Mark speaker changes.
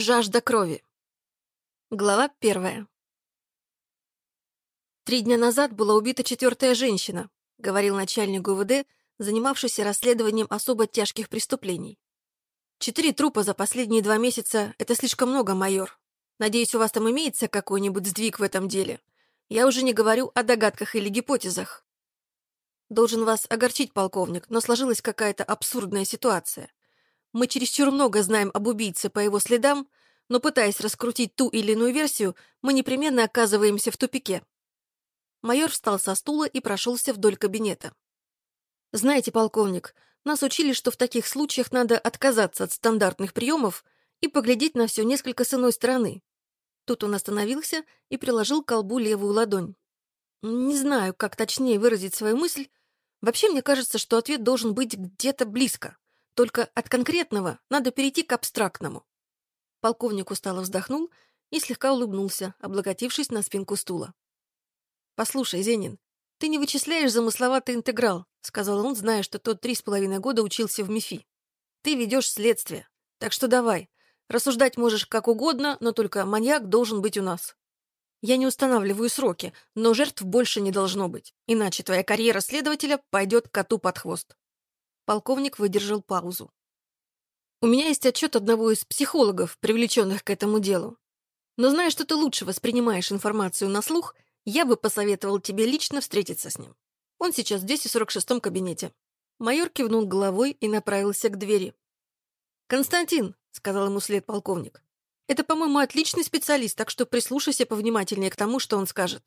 Speaker 1: Жажда крови. Глава первая. Три дня назад была убита четвертая женщина, говорил начальник ГУВД, занимавшийся расследованием особо тяжких преступлений. Четыре трупа за последние два месяца — это слишком много, майор. Надеюсь, у вас там имеется какой-нибудь сдвиг в этом деле. Я уже не говорю о догадках или гипотезах. Должен вас огорчить, полковник, но сложилась какая-то абсурдная ситуация. Мы чересчур много знаем об убийце по его следам, но пытаясь раскрутить ту или иную версию, мы непременно оказываемся в тупике. Майор встал со стула и прошелся вдоль кабинета. Знаете, полковник, нас учили, что в таких случаях надо отказаться от стандартных приемов и поглядеть на все несколько с иной стороны. Тут он остановился и приложил к колбу левую ладонь. Не знаю, как точнее выразить свою мысль. Вообще, мне кажется, что ответ должен быть где-то близко. Только от конкретного надо перейти к абстрактному. Полковник устало вздохнул и слегка улыбнулся, облокотившись на спинку стула. «Послушай, Зенин, ты не вычисляешь замысловатый интеграл», сказал он, зная, что тот три с половиной года учился в МИФИ. «Ты ведешь следствие, так что давай. Рассуждать можешь как угодно, но только маньяк должен быть у нас. Я не устанавливаю сроки, но жертв больше не должно быть, иначе твоя карьера следователя пойдет коту под хвост. Полковник выдержал паузу. «У меня есть отчет одного из психологов, привлеченных к этому делу. Но зная, что ты лучше воспринимаешь информацию на слух, я бы посоветовал тебе лично встретиться с ним. Он сейчас в 246-м кабинете». Майор кивнул головой и направился к двери. «Константин», — сказал ему след полковник, — «это, по-моему, отличный специалист, так что прислушайся повнимательнее к тому, что он скажет.